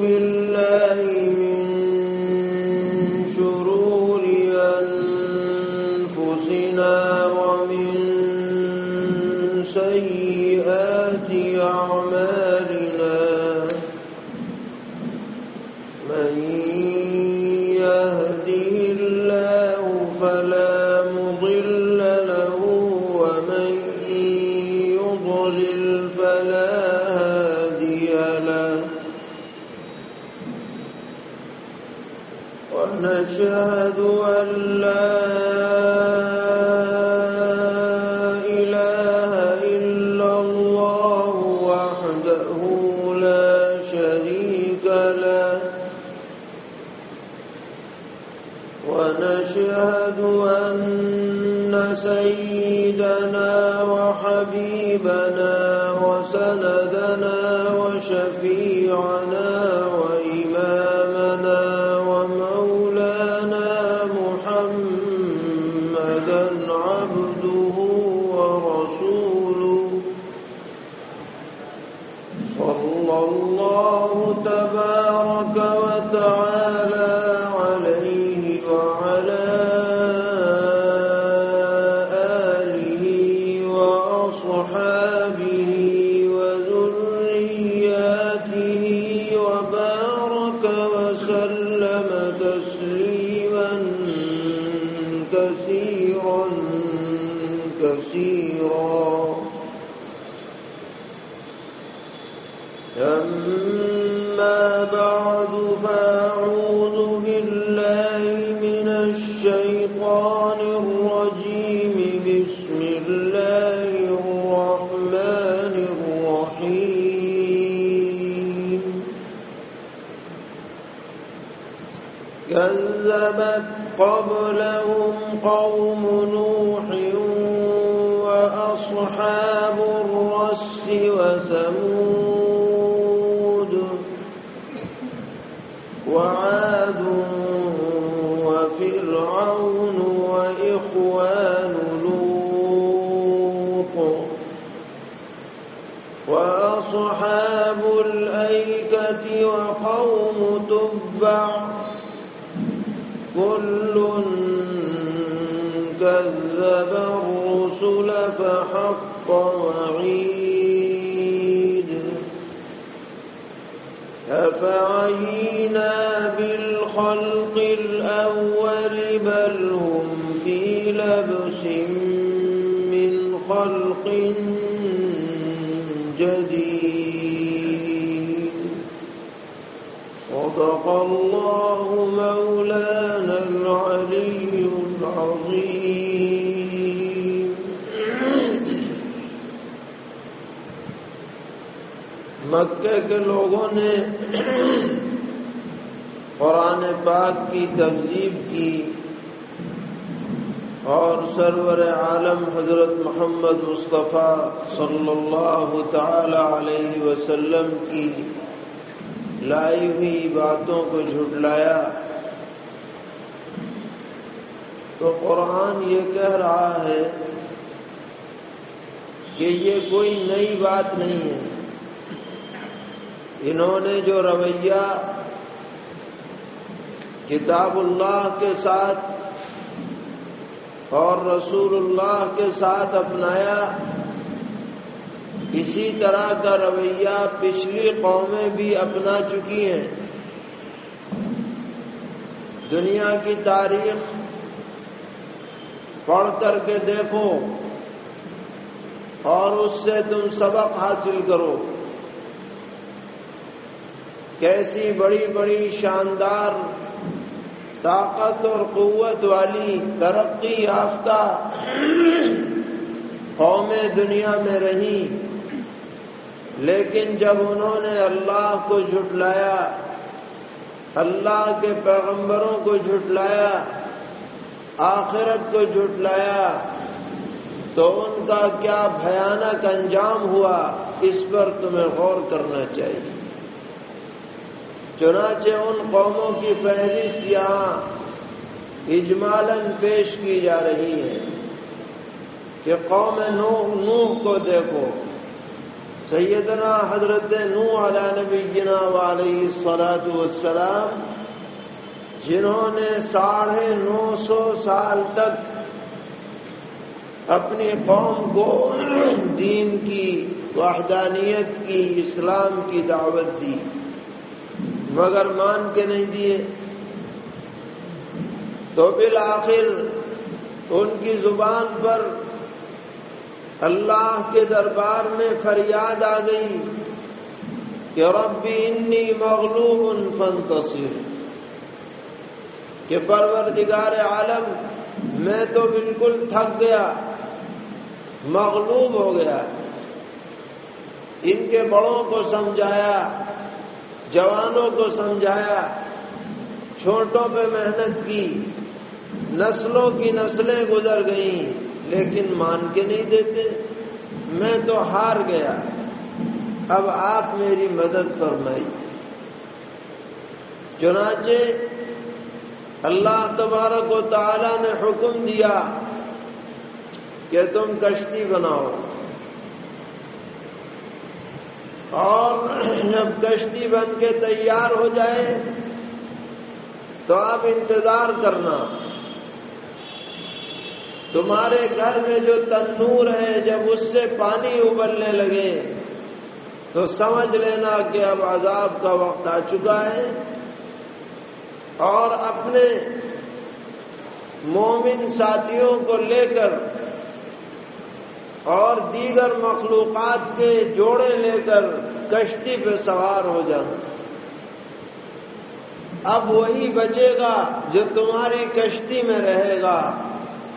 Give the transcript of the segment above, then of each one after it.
بالله سيدنا وحبيبنا وسندنا وشفيعنا تسليما كثيرا كثيرا كذبت قبلهم قوم نوح وأصحاب الرس وثمود فحق وعيد أفعينا بالخلق الأول بل هم في لبس من خلق جديد. صدق الله مولانا العلي العظيم. مکہ کے لوگوں نے قرآن پاک کی تہذیب کی اور سرور عالم حضرت محمد مصطفیٰ صلی اللہ تعالی علیہ وسلم کی لائی ہوئی باتوں کو جھٹلایا۔ تو قرآن یہ کہہ رہا ہے کہ یہ کوئی نئی بات نہیں ہے۔ انہوں نے جو رویہ کتاب اللہ کے ساتھ اور رسول اللہ کے ساتھ اپنایا، اسی طرح کا رویہ پچھلی قومیں بھی اپنا چکی ہیں۔ دنیا کی تاریخ پڑھ کر کے دیکھو اور اس سے تم سبق حاصل کرو۔ کیسی بڑی بڑی شاندار طاقت اور قوت والی ترقی یافتہ قومیں دنیا میں رہیں لیکن جب انہوں نے اللہ کو جھٹلایا، اللہ کے پیغمبروں کو جھٹلایا، آخرت کو جھٹلایا، تو ان کا کیا بھیانک انجام ہوا؟ اس پر تمہیں غور کرنا چاہیے۔ چنانچہ ان قوموں کی فہرست یہاں اجمالن پیش کی جا رہی ہے کہ قوم نوح نوح کو دیکھو، سیدنا حضرت نوح علی نبینا علیہ الصلاۃ والسلام، جنہوں نے ساڑھے نو سو سال تک اپنی قوم کو دین کی، وحدانیت کی، اسلام کی دعوت دی۔ مگر مان کے نہیں دیے۔ تو بالآخر ان کی زبان پر اللہ کے دربار میں فریاد آ گئی کہ ربی انی مغلوب فنتصر کہ پروردگار عالم، میں تو بالکل تھک گیا، مغلوب ہو گیا۔ ان کے بڑوں کو سمجھایا۔ جوانوں کو سمجھایا، چھوٹوں پہ محنت کی، نسلوں کی نسلیں گزر گئیں، لیکن مان کے نہیں دیتے۔ میں تو ہار گیا۔ اب آپ میری مدد فرمائی چنانچہ اللہ تبارک و تعالی نے حکم دیا کہ تم کشتی بناؤ۔ اور جب کشتی بن کے تیار ہو جائے تو آپ انتظار کرنا۔ تمہارے گھر میں جو تنور ہے، جب اس سے پانی ابلنے لگے تو سمجھ لینا کہ اب عذاب کا وقت آ چکا ہے۔ اور اپنے مومن ساتھیوں کو لے کر اور دیگر مخلوقات کے جوڑے لے کر کشتی پہ سوار ہو جانا اب وہی بچے گا جو تمہاری کشتی میں رہے گا۔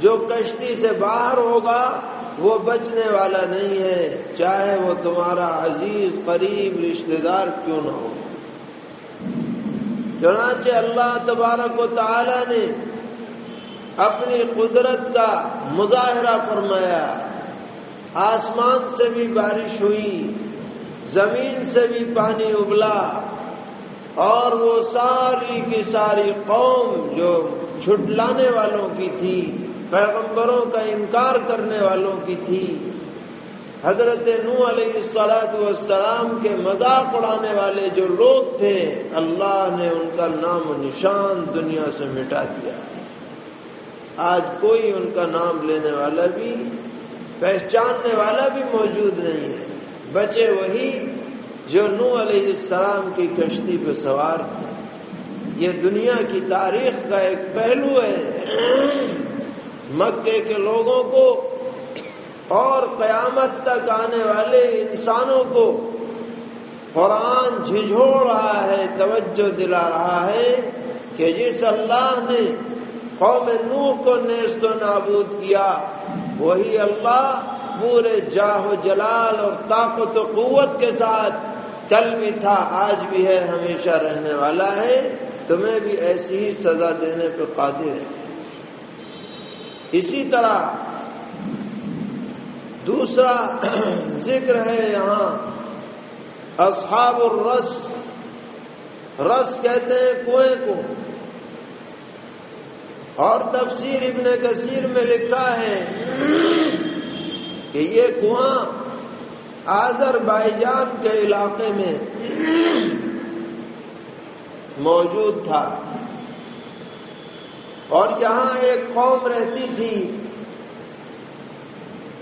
جو کشتی سے باہر ہوگا، وہ بچنے والا نہیں ہے۔ چاہے وہ تمہارا عزیز، قریب رشتے دار کیوں نہ ہو۔ چنانچہ اللہ تبارک و تعالی نے اپنی قدرت کا مظاہرہ فرمایا۔ آسمان سے بھی بارش ہوئی، زمین سے بھی پانی ابلا اور وہ ساری کی ساری قوم جو جھٹلانے والوں کی تھی، پیغمبروں کا انکار کرنے والوں کی تھی۔ حضرت نو علیہ السلاط والسلام کے مذاق اڑانے والے جو لوگ تھے، اللہ نے ان کا نام و نشان دنیا سے مٹا دیا۔ آج کوئی ان کا نام لینے والا بھی پہچاننے والا بھی موجود نہیں ہے۔ بچے وہی جو نو علیہ السلام کی کشتی پہ سوار تھے۔ یہ دنیا کی تاریخ کا ایک پہلو ہے۔ مکے کے لوگوں کو اور قیامت تک آنے والے انسانوں کو قرآن جھجھوڑ رہا ہے، توجہ دلا رہا ہے کہ جس اللہ نے قوم نوح کو نیست و نابود کیا وہی اللہ پورے جاہ و جلال اور طاقت و قوت کے ساتھ کل بھی تھا، آج بھی ہے، ہمیشہ رہنے والا ہے۔ تمہیں بھی ایسی ہی سزا دینے پہ قادر ہے۔ اسی طرح دوسرا ذکر ہے یہاں، اصحاب الرس۔ رس کہتے ہیں کنویں کو۔ اور تفسیر ابن کثیر میں لکھا ہے کہ یہ کنواں آزر بائی جان کے علاقے میں موجود تھا۔ اور یہاں ایک قوم رہتی تھی۔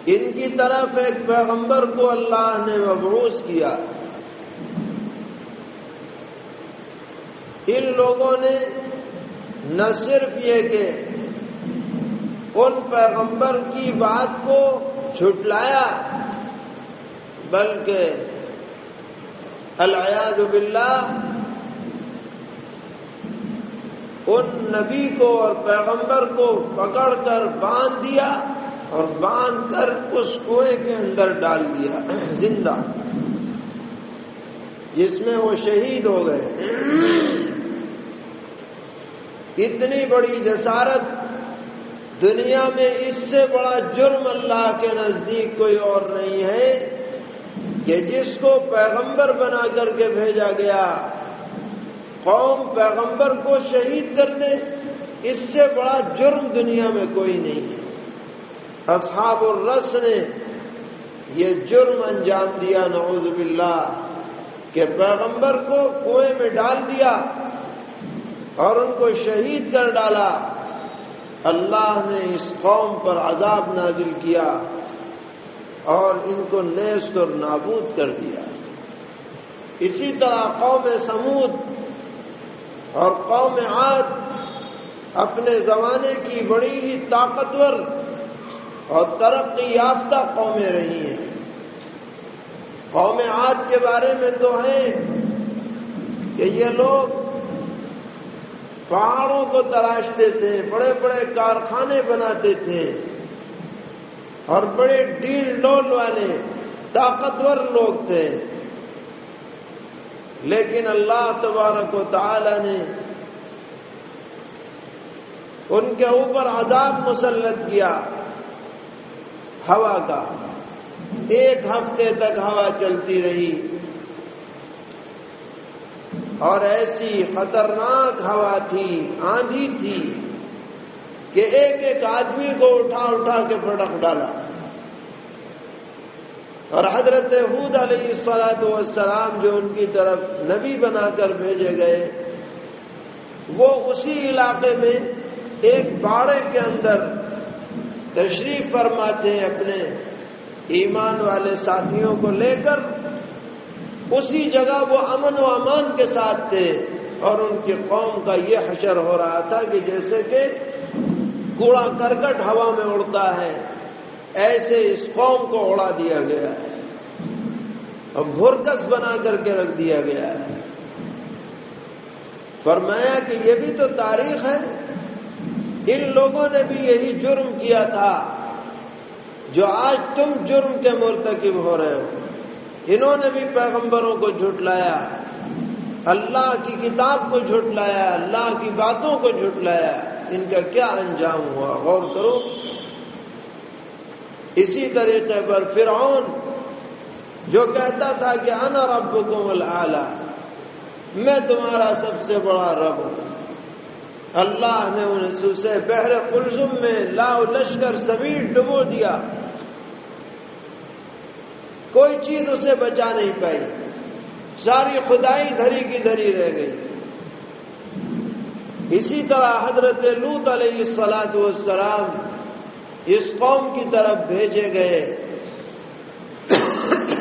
ان کی طرف ایک پیغمبر کو اللہ نے مبروس کیا۔ ان لوگوں نے نہ صرف یہ کہ ان پیغمبر کی بات کو چھٹلایا بلکہ الیاز باللہ، ان نبی کو اور پیغمبر کو پکڑ کر باندھ دیا اور باندھ کر اس کنویں کے اندر ڈال دیا۔ زندہ۔ جس میں وہ شہید ہو گئے۔ اتنی بڑی جسارت دنیا میں اس سے بڑا جرم اللہ کے نزدیک کوئی اور نہیں ہے کہ جس کو پیغمبر بنا کر کے بھیجا گیا، قوم پیغمبر کو شہید کر دے، اس سے بڑا جرم دنیا میں کوئی نہیں ہے۔ اصحاب الرس نے یہ جرم انجام دیا، نعوذ باللہ، کہ پیغمبر کو کنویں میں ڈال دیا۔ اور ان کو شہید کر ڈالا۔ اللہ نے اس قوم پر عذاب نازل کیا اور ان کو نیست اور نابود کر دیا۔ اسی طرح قوم سمود اور قوم عاد اپنے زمانے کی بڑی ہی طاقتور اور ترقی یافتہ قومیں رہی ہیں۔ قوم عاد کے بارے میں تو ہے کہ یہ لوگ پہاڑوں کو تراشتے تھے، بڑے بڑے کارخانے بناتے تھے اور بڑے ڈیل ڈول والے طاقتور لوگ تھے۔ لیکن اللہ تبارک و تعالی نے ان کے اوپر عذاب مسلط کیا۔ ہوا کا، ایک ہفتے تک ہوا چلتی رہی۔ اور ایسی خطرناک ہوا تھی، آندھی تھی کہ ایک ایک آدمی کو اٹھا اٹھا کے پٹک ڈالا۔ اور حضرت حود علیہ السلاط والسلام جو ان کی طرف نبی بنا کر بھیجے گئے، وہ اسی علاقے میں ایک باڑے کے اندر تشریف فرماتے اپنے ایمان والے ساتھیوں کو لے کر۔ اسی جگہ وہ امن و امان کے ساتھ تھے اور ان کی قوم کا یہ حشر ہو رہا تھا کہ جیسے کہ کوڑا کرکٹ ہوا میں اڑتا ہے، ایسے اس قوم کو اڑا دیا گیا ہے۔ اور بھرکس بنا کر کے رکھ دیا گیا ہے۔ فرمایا کہ یہ بھی تو تاریخ ہے۔ ان لوگوں نے بھی یہی جرم کیا تھا جو آج تم جرم کے مرتکب ہو رہے ہو۔ انہوں نے بھی پیغمبروں کو جھٹلایا، اللہ کی کتاب کو جھٹلایا، اللہ کی باتوں کو جھٹلایا، ان کا کیا انجام ہوا؟ غور کرو۔ اسی طریقے پر فرعون جو کہتا تھا کہ انا ربکم العالی میں تمہارا سب سے بڑا رب ہوں۔ اللہ نے انہیں سے بحر قلزم میں لاؤ لشکر سبیر ڈبو دیا۔ کوئی چیز اسے بچا نہیں پائی۔ ساری خدائی دھری کی دھری رہ گئی۔ اسی طرح حضرت لوت علیہ السلاط والسلام اس قوم کی طرف بھیجے گئے۔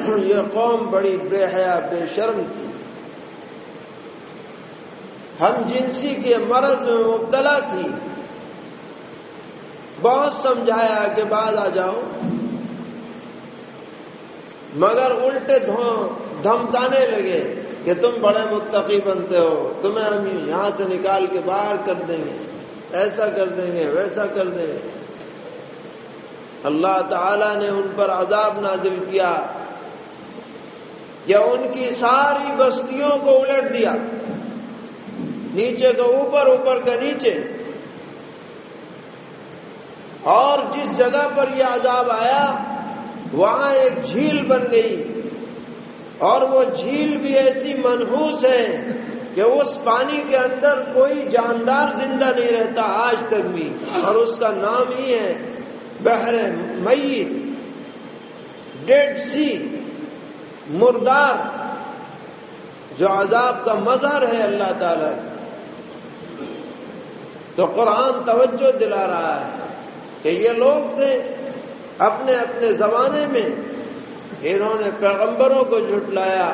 یہ قوم بڑی بے حیا، بے شرم تھی۔ ہم جنسی کے مرض میں مبتلا تھی۔ بہت سمجھایا کہ بعد آ جاؤ مگر الٹے دھمکانے لگے کہ تم بڑے متقی بنتے ہو، تمہیں ہم یہاں سے نکال کے باہر کر دیں گے۔ ایسا کر دیں گے، ویسا کر دیں گے۔ اللہ تعالی نے ان پر عذاب نازل کیا، یا ان کی ساری بستیوں کو الٹ دیا۔ نیچے کا اوپر اوپر کا نیچے۔ اور جس جگہ پر یہ عذاب آیا وہاں ایک جھیل بن گئی اور وہ جھیل بھی ایسی منحوس ہے کہ اس پانی کے اندر کوئی جاندار زندہ نہیں رہتا آج تک بھی اور اس کا نام ہی ہے بحر مئی ڈیڈ سی مردار، جو عذاب کا مظہر ہے اللہ تعالی تو قرآن توجہ دلا رہا ہے کہ یہ لوگ تھے اپنے اپنے زمانے میں انہوں نے پیغمبروں کو جھٹلایا،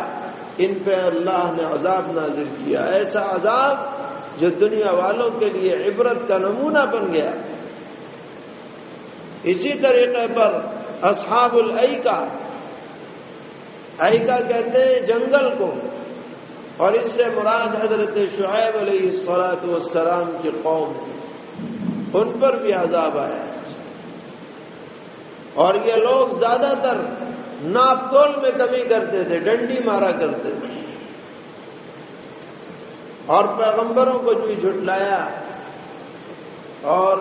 ان پہ اللہ نے عذاب نازل کیا۔ ایسا عذاب جو دنیا والوں کے لیے عبرت کا نمونہ بن گیا۔ اسی طریقے پر اصحاب العیکا ایکا کہتے ہیں جنگل کو، اور اس سے مراد حضرت شعیب علیہ السلاط والسلام کی قوم، ان پر بھی عذاب آیا۔ اور یہ لوگ زیادہ تر ناپ تول میں کمی کرتے تھے، ڈنڈی مارا کرتے تھے۔ اور پیغمبروں کو بھی جھٹلایا۔ اور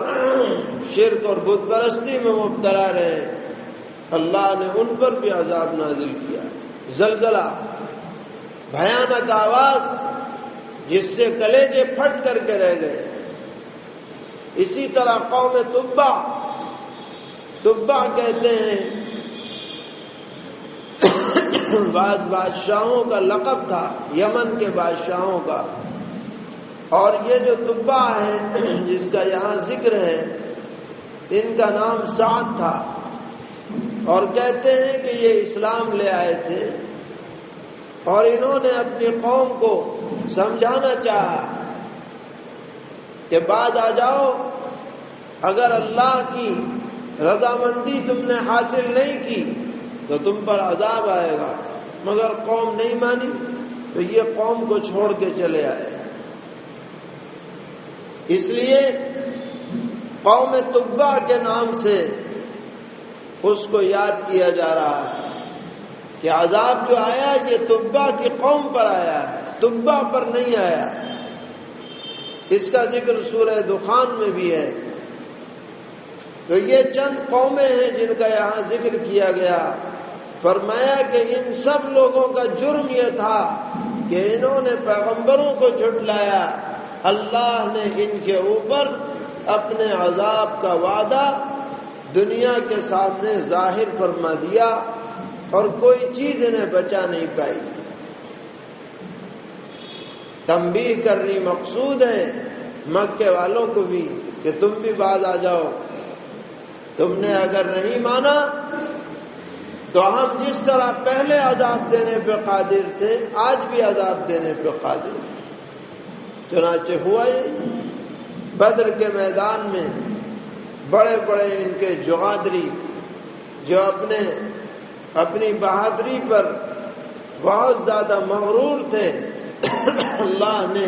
شرک اور بت پرستی میں مبتلا رہے۔ اللہ نے ان پر بھی عذاب نازل کیا۔ زلزلہ، بھیانک آواز، جس سے کلیجے پھٹ کر کے رہ گئے۔ اسی طرح قوم تبا تبا کہتے ہیں۔ بعض بادشاہوں کا لقب تھا، یمن کے بادشاہوں کا۔ اور یہ جو تبا ہے، جس کا یہاں ذکر ہے، ان کا نام سعد تھا۔ اور کہتے ہیں کہ یہ اسلام لے آئے تھے۔ اور انہوں نے اپنی قوم کو سمجھانا چاہا کہ بعد آ جاؤ، اگر اللہ کی رضامندی تم نے حاصل نہیں کی تو تم پر عذاب آئے گا۔ مگر قوم نہیں مانی، تو یہ قوم کو چھوڑ کے چلے آئے۔ اس لیے قوم طبا کے نام سے اس کو یاد کیا جا رہا ہے کہ عذاب جو آیا، یہ طبا کی قوم پر آیا ہے طبا پر نہیں آیا۔ اس کا ذکر سورہ دخان میں بھی ہے۔ تو یہ چند قومیں ہیں جن کا یہاں ذکر کیا گیا۔ فرمایا کہ ان سب لوگوں کا جرم یہ تھا کہ انہوں نے پیغمبروں کو جھٹلایا۔ اللہ نے ان کے اوپر اپنے عذاب کا وعدہ دنیا کے سامنے ظاہر فرما دیا اور کوئی چیز انہیں بچا نہیں پائی۔ تمبی کرنی مقصود ہے مکے والوں کو بھی کہ تم بھی بعد آ جاؤ۔ تم نے اگر نہیں مانا، تو ہم جس طرح پہلے عذاب دینے پہ قادر تھے، آج بھی عذاب دینے پہ قادر چنانچہ ہوا ہی بدر کے میدان میں بڑے بڑے ان کے جوادری جو اپنے، اپنی بہادری پر بہت زیادہ مغرور تھے، اللہ نے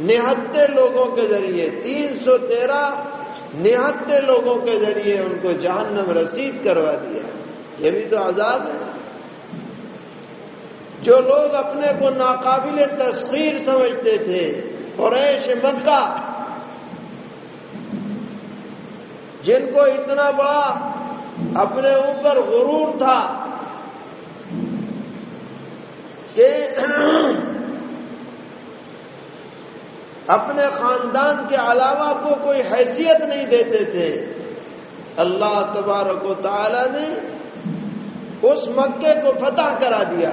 نہتے لوگوں کے ذریعے تین سو تیرہ نہتے لوگوں کے ذریعے ان کو جہنم رسید کروا دیا یہ بھی تو عذاب ہے۔ جو لوگ اپنے کو ناقابل تسخیر سمجھتے تھے، قریش مکہ، جن کو اتنا بڑا اپنے اوپر غرور تھا کہ اپنے خاندان کے علاوہ کو کوئی حیثیت نہیں دیتے تھے۔ اللہ تبارک و تعالی نے اس مکے کو فتح کرا دیا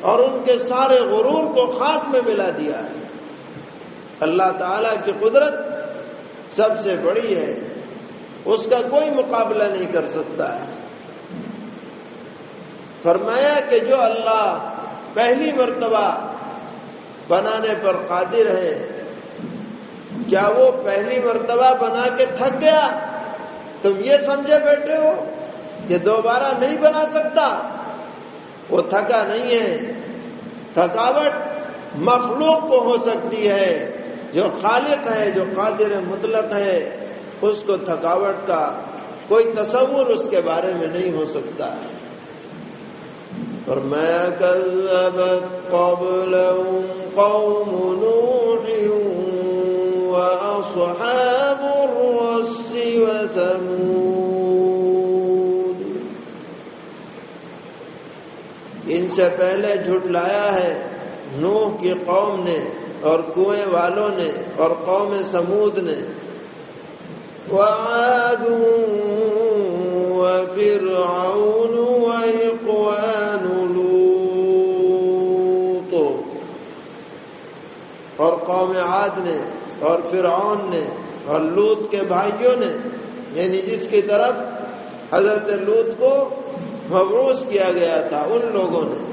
اور ان کے سارے غرور کو خاک میں ملا دیا۔ اللہ تعالی کی قدرت سب سے بڑی ہے، اس کا کوئی مقابلہ نہیں کر سکتا۔ ہے فرمایا کہ جو اللہ پہلی مرتبہ بنانے پر قادر ہے کیا وہ پہلی مرتبہ بنا کے تھک گیا؟ تم یہ سمجھے بیٹھے ہو کہ دوبارہ نہیں بنا سکتا؟ وہ تھکا نہیں ہے۔ تھکاوٹ مخلوق کو ہو سکتی ہے۔ جو خالق ہے، جو قادر مطلق ہے، اس کو تھکاوٹ کا کوئی تصور اس کے بارے میں نہیں ہو سکتا۔ ہے فرمایا كذبت قبلهم قوم نوح وأصحاب الرس وثمود. ان سے پہلے جھٹلایا ہے نوح کی قوم نے اور کنویں والوں نے اور قوم سمود نے۔ وعاد وفرعون وإقوان لوط۔ اور قوم عاد نے اور فرعون نے اور لوت کے بھائیوں نے یعنی جس کی طرف حضرت لوت کو مبروس کیا گیا تھا، ان لوگوں نے۔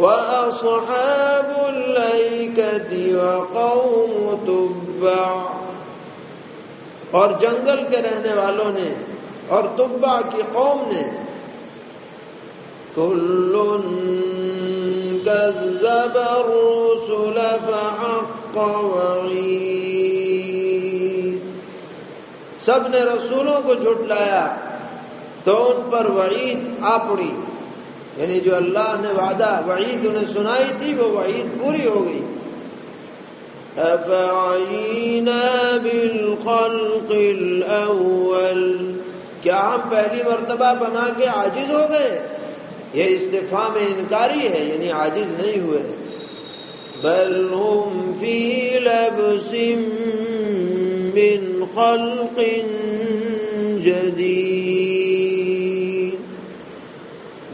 وَأَصْحَابُ الْأَيْكَةِ وَقَوْمُ تُبَّعُ۔ اور جنگل کے رہنے والوں نے اور تبا کی قوم نے۔ كل كذب الرسل فحق وعید سب نے رسولوں کو جھٹلایا تو ان پر وعید آ پڑی۔ یعنی جو اللہ نے وعدہ، وعید انہیں سنائی تھی، وہ وعید پوری ہو گئی۔ أفعينا بالخلق الأول کیا ہم پہلی مرتبہ بنا کے عاجز ہو گئے؟ یہ استفام انکاری ہے یعنی عاجز نہیں ہوئے۔ بل هم في لبس من خلق جدید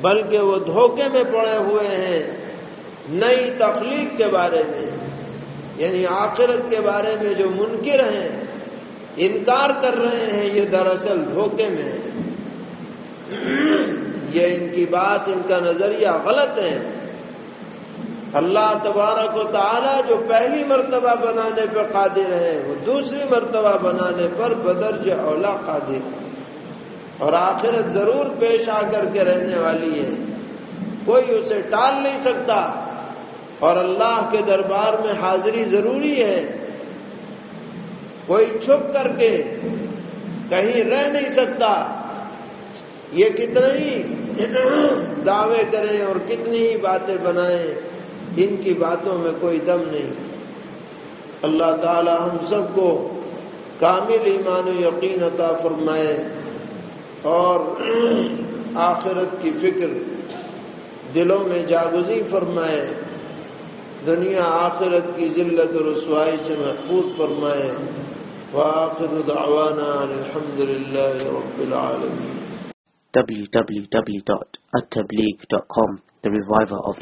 بلکہ وہ دھوکے میں پڑے ہوئے ہیں نئی تخلیق کے بارے میں یعنی آخرت کے بارے میں جو منکر ہیں، انکار کر رہے ہیں یہ دراصل دھوکے میں ہے یہ ان کی بات، ان کا نظریہ غلط ہے۔ اللہ تبارک و تعالی جو پہلی مرتبہ بنانے پر قادر ہے، وہ دوسری مرتبہ بنانے پر بدرج اولا قادر اور آخرت ضرور پیش آ کر کے رہنے والی ہے۔ کوئی اسے ٹال نہیں سکتا۔ اور اللہ کے دربار میں حاضری ضروری ہے۔ کوئی چھپ کر کے کہیں رہ نہیں سکتا۔ یہ کتنے ہی دعوے کریں اور کتنی ہی باتیں بنائیں۔ ان کی باتوں میں کوئی دم نہیں۔ اللہ تعالی ہم سب کو کامل ایمان و یقین عطا فرمائے اور آخرت کی فکر دلوں میں جاگزی فرمائے، دنیا آخرت کی ذلت و رسوائی سے محفوظ فرمائے۔ وآخر دعوانا الحمد للہ رب العالمین۔ www.attableek.com The Reviver of